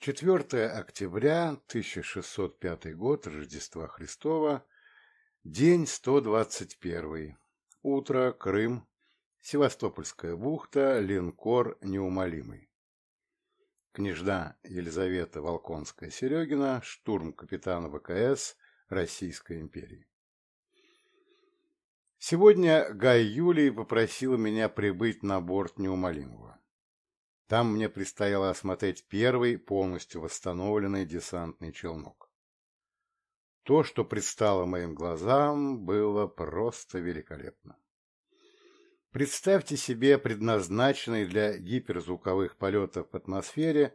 4 октября 1605 год Рождества Христова, день 121. Утро, Крым, Севастопольская бухта, линкор неумолимый. Княжна Елизавета Волконская-Серегина, штурм капитана ВКС Российской империи. Сегодня Гай Юлий попросил меня прибыть на борт неумолимого. Там мне предстояло осмотреть первый полностью восстановленный десантный челнок. То, что предстало моим глазам, было просто великолепно. Представьте себе предназначенный для гиперзвуковых полетов в атмосфере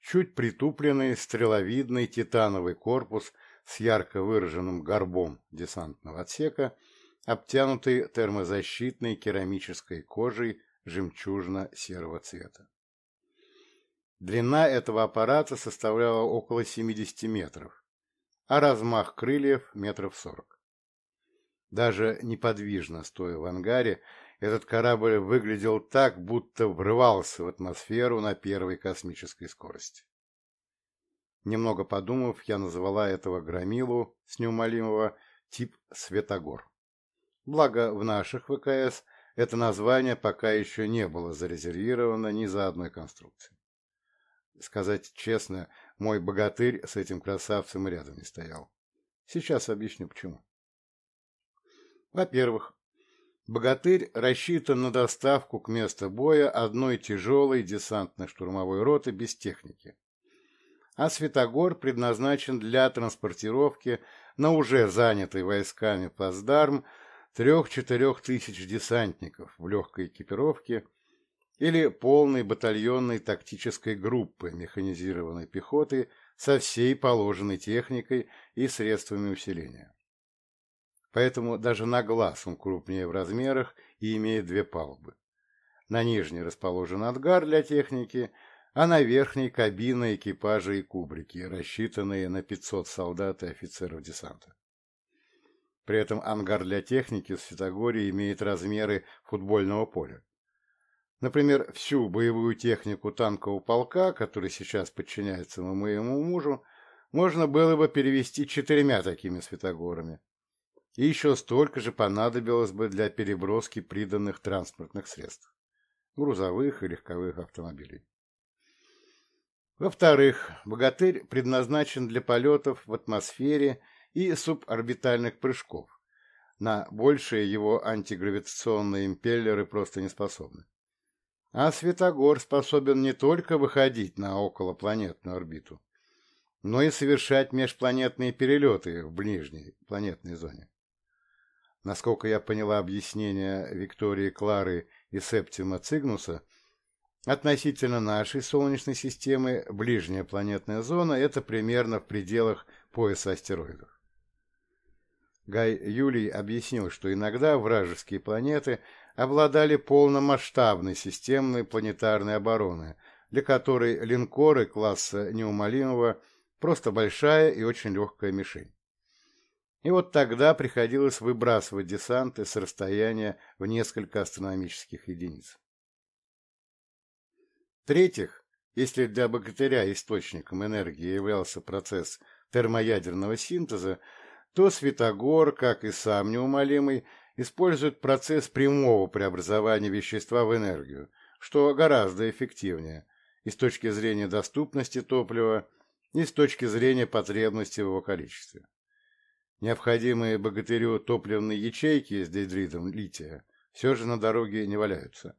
чуть притупленный стреловидный титановый корпус с ярко выраженным горбом десантного отсека, обтянутый термозащитной керамической кожей жемчужно-серого цвета. Длина этого аппарата составляла около 70 метров, а размах крыльев – метров 40. Даже неподвижно стоя в ангаре, этот корабль выглядел так, будто врывался в атмосферу на первой космической скорости. Немного подумав, я назвала этого громилу с неумолимого тип «Светогор». Благо, в наших ВКС это название пока еще не было зарезервировано ни за одной конструкцией. Сказать честно, мой богатырь с этим красавцем рядом не стоял. Сейчас объясню, почему. Во-первых, богатырь рассчитан на доставку к месту боя одной тяжелой десантно-штурмовой роты без техники. А Светогор предназначен для транспортировки на уже занятый войсками плацдарм трех-четырех тысяч десантников в легкой экипировке или полной батальонной тактической группы механизированной пехоты со всей положенной техникой и средствами усиления. Поэтому даже на глаз он крупнее в размерах и имеет две палубы. На нижней расположен ангар для техники, а на верхней кабина экипажа и кубрики, рассчитанные на 500 солдат и офицеров десанта. При этом ангар для техники в Святогории имеет размеры футбольного поля. Например, всю боевую технику танкового полка, который сейчас подчиняется моему мужу, можно было бы перевести четырьмя такими светогорами. И еще столько же понадобилось бы для переброски приданных транспортных средств – грузовых и легковых автомобилей. Во-вторых, «Богатырь» предназначен для полетов в атмосфере и суборбитальных прыжков. На большие его антигравитационные импеллеры просто не способны. А Светогор способен не только выходить на околопланетную орбиту, но и совершать межпланетные перелеты в ближней планетной зоне. Насколько я поняла объяснение Виктории Клары и Септима Цигнуса, относительно нашей Солнечной системы ближняя планетная зона – это примерно в пределах пояса астероидов. Гай Юлий объяснил, что иногда вражеские планеты – обладали полномасштабной системной планетарной обороны, для которой линкоры класса неумолимого просто большая и очень легкая мишень. И вот тогда приходилось выбрасывать десанты с расстояния в несколько астрономических единиц. В-третьих, если для богатыря источником энергии являлся процесс термоядерного синтеза, то Светогор, как и сам неумолимый, используют процесс прямого преобразования вещества в энергию, что гораздо эффективнее и с точки зрения доступности топлива, и с точки зрения потребности в его количестве. Необходимые богатырю топливные ячейки с дейдридом лития все же на дороге не валяются,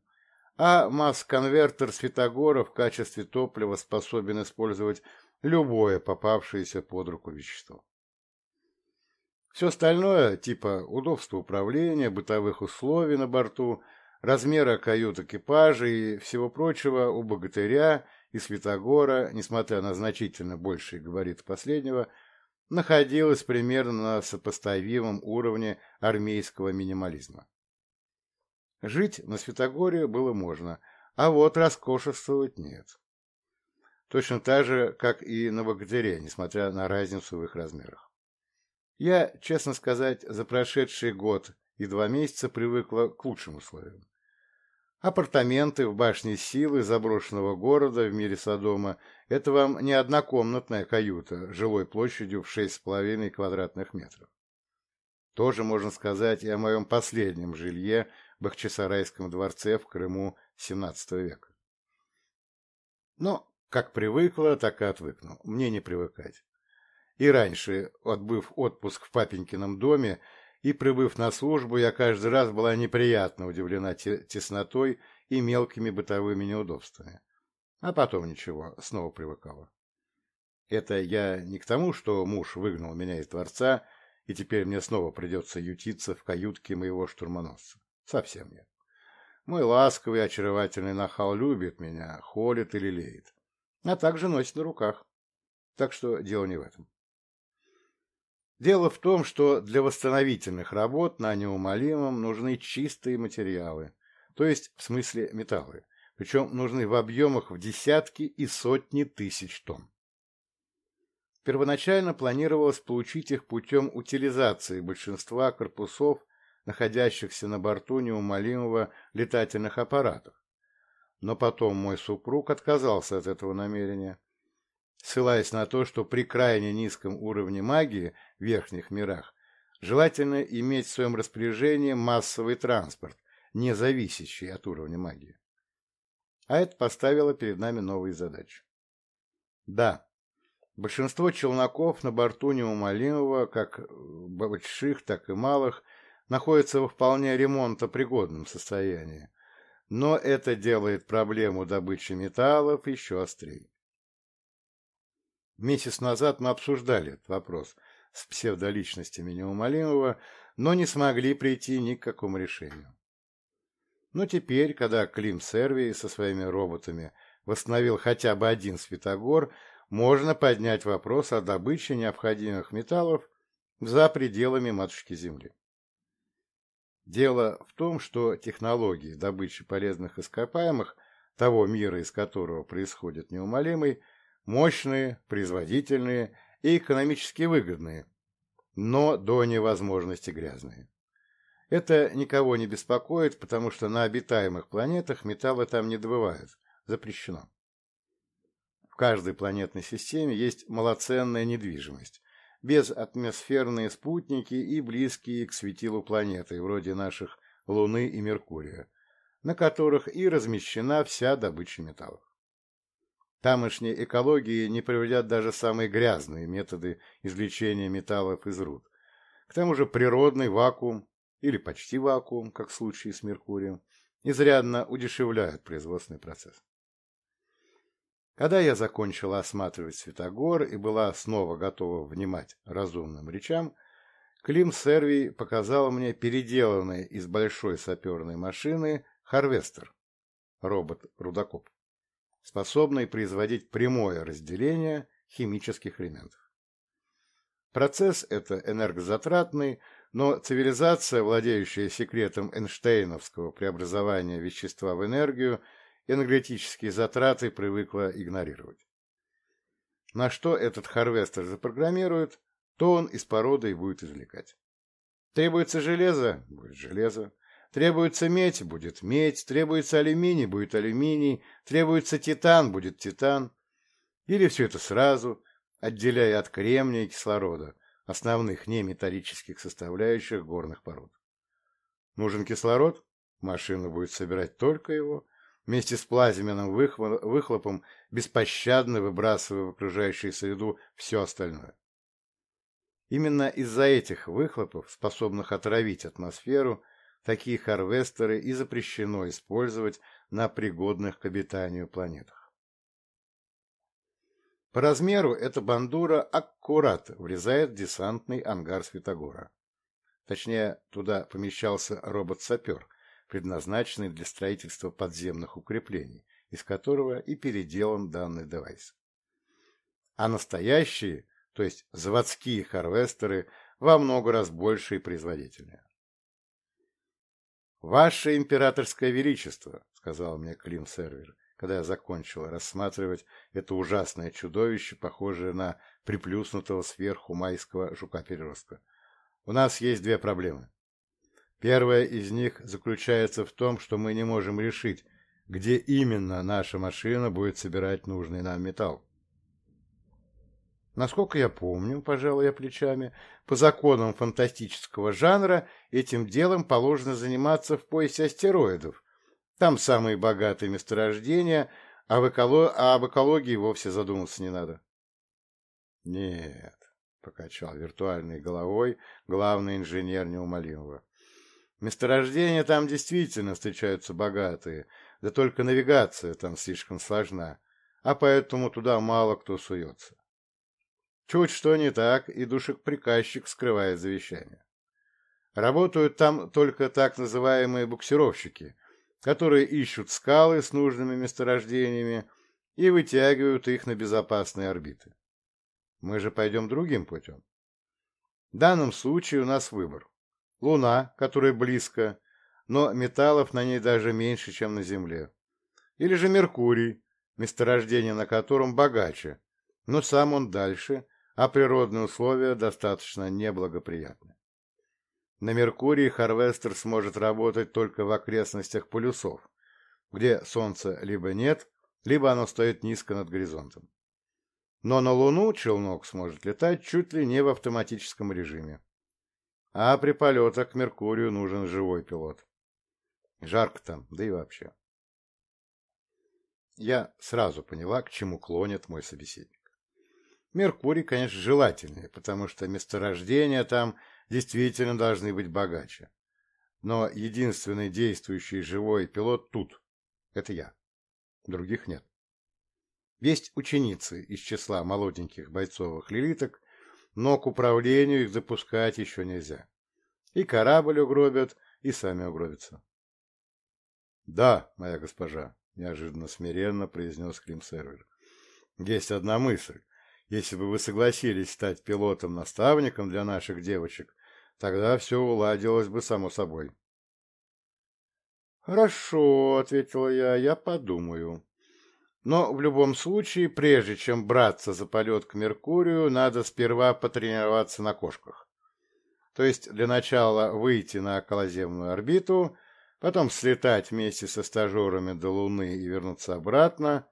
а масс-конвертер Светогора в качестве топлива способен использовать любое попавшееся под руку вещество. Все остальное, типа удобства управления, бытовых условий на борту, размера кают экипажа и всего прочего у богатыря и Святогора, несмотря на значительно больший габарит последнего, находилось примерно на сопоставимом уровне армейского минимализма. Жить на Святогоре было можно, а вот роскошествовать нет. Точно так же, как и на богатыре, несмотря на разницу в их размерах. Я, честно сказать, за прошедший год и два месяца привыкла к лучшим условиям. Апартаменты в башне силы заброшенного города в мире Содома – это вам не однокомнатная каюта жилой площадью в шесть с половиной квадратных метров. Тоже можно сказать и о моем последнем жилье в Бахчисарайском дворце в Крыму XVII века. Но как привыкла, так и отвыкну. Мне не привыкать. И раньше, отбыв отпуск в папенькином доме и прибыв на службу, я каждый раз была неприятно удивлена теснотой и мелкими бытовыми неудобствами. А потом ничего, снова привыкала. Это я не к тому, что муж выгнал меня из дворца, и теперь мне снова придется ютиться в каютке моего штурмоносца. Совсем нет. Мой ласковый очаровательный нахал любит меня, холит и лелеет, а также носит на руках. Так что дело не в этом. Дело в том, что для восстановительных работ на неумолимом нужны чистые материалы, то есть в смысле металлы, причем нужны в объемах в десятки и сотни тысяч тонн. Первоначально планировалось получить их путем утилизации большинства корпусов, находящихся на борту неумолимого летательных аппаратов. Но потом мой супруг отказался от этого намерения, ссылаясь на то, что при крайне низком уровне магии в верхних мирах желательно иметь в своем распоряжении массовый транспорт, не зависящий от уровня магии. А это поставило перед нами новые задачи. Да, большинство челноков на борту неумолимого, как больших, так и малых, находятся в вполне ремонтопригодном состоянии, но это делает проблему добычи металлов еще острее. Месяц назад мы обсуждали этот вопрос с псевдоличностями неумолимого, но не смогли прийти ни к какому решению. Но теперь, когда Клим Сервий со своими роботами восстановил хотя бы один Светогор, можно поднять вопрос о добыче необходимых металлов за пределами Матушки Земли. Дело в том, что технологии добычи полезных ископаемых, того мира, из которого происходит неумолимый, Мощные, производительные и экономически выгодные, но до невозможности грязные. Это никого не беспокоит, потому что на обитаемых планетах металлы там не добывают. Запрещено. В каждой планетной системе есть малоценная недвижимость, безатмосферные спутники и близкие к светилу планеты, вроде наших Луны и Меркурия, на которых и размещена вся добыча металлов. Тамошней экологии не приводят даже самые грязные методы извлечения металлов из руд. К тому же природный вакуум, или почти вакуум, как в случае с Меркурием, изрядно удешевляют производственный процесс. Когда я закончила осматривать Светогор и была снова готова внимать разумным речам, Клим Сервий показал мне переделанный из большой саперной машины Харвестер, робот-рудокоп способной производить прямое разделение химических элементов. Процесс это энергозатратный, но цивилизация, владеющая секретом Эйнштейновского преобразования вещества в энергию, энергетические затраты привыкла игнорировать. На что этот харвестер запрограммирует, то он из породы и будет извлекать. Требуется железо – будет железо. Требуется медь – будет медь, требуется алюминий – будет алюминий, требуется титан – будет титан. Или все это сразу, отделяя от кремния и кислорода, основных неметаллических составляющих горных пород. Нужен кислород? Машина будет собирать только его, вместе с плазменным выхлопом, беспощадно выбрасывая в окружающую среду все остальное. Именно из-за этих выхлопов, способных отравить атмосферу, Такие харвестеры и запрещено использовать на пригодных к обитанию планетах. По размеру эта бандура аккурат влезает в десантный ангар Светогора. Точнее, туда помещался робот-сапер, предназначенный для строительства подземных укреплений, из которого и переделан данный девайс. А настоящие, то есть заводские харвестеры, во много раз больше и производительнее. «Ваше императорское величество», — сказал мне Клим-сервер, когда я закончил рассматривать это ужасное чудовище, похожее на приплюснутого сверху майского жука-переростка. «У нас есть две проблемы. Первая из них заключается в том, что мы не можем решить, где именно наша машина будет собирать нужный нам металл. Насколько я помню, пожалуй, я плечами, по законам фантастического жанра этим делом положено заниматься в поясе астероидов. Там самые богатые месторождения, а, в эколо... а об экологии вовсе задуматься не надо. Нет, покачал виртуальной головой главный инженер неумолимого. Месторождения там действительно встречаются богатые, да только навигация там слишком сложна, а поэтому туда мало кто суется. Чуть что не так, и душек-приказчик скрывает завещание. Работают там только так называемые буксировщики, которые ищут скалы с нужными месторождениями и вытягивают их на безопасные орбиты. Мы же пойдем другим путем. В данном случае у нас выбор. Луна, которая близко, но металлов на ней даже меньше, чем на Земле. Или же Меркурий, месторождение на котором богаче, но сам он дальше а природные условия достаточно неблагоприятны. На Меркурии Харвестер сможет работать только в окрестностях полюсов, где Солнца либо нет, либо оно стоит низко над горизонтом. Но на Луну челнок сможет летать чуть ли не в автоматическом режиме. А при полетах к Меркурию нужен живой пилот. Жарко там, да и вообще. Я сразу поняла, к чему клонит мой собеседник. Меркурий, конечно, желательнее, потому что месторождения там действительно должны быть богаче. Но единственный действующий живой пилот тут. Это я. Других нет. Есть ученицы из числа молоденьких бойцовых лилиток, но к управлению их запускать еще нельзя. И корабль угробят, и сами угробятся. — Да, моя госпожа, — неожиданно смиренно произнес Клим-сервер. — Есть одна мысль. Если бы вы согласились стать пилотом-наставником для наших девочек, тогда все уладилось бы само собой. «Хорошо», — ответила я, — «я подумаю. Но в любом случае, прежде чем браться за полет к Меркурию, надо сперва потренироваться на кошках. То есть для начала выйти на околоземную орбиту, потом слетать вместе со стажерами до Луны и вернуться обратно,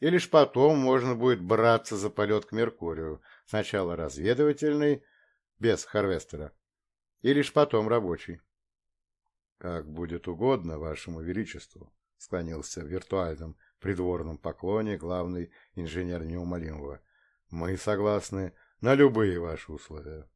и лишь потом можно будет браться за полет к Меркурию, сначала разведывательный, без Харвестера, и лишь потом рабочий. — Как будет угодно вашему величеству, — склонился в виртуальном придворном поклоне главный инженер неумолимого. — Мы согласны на любые ваши условия.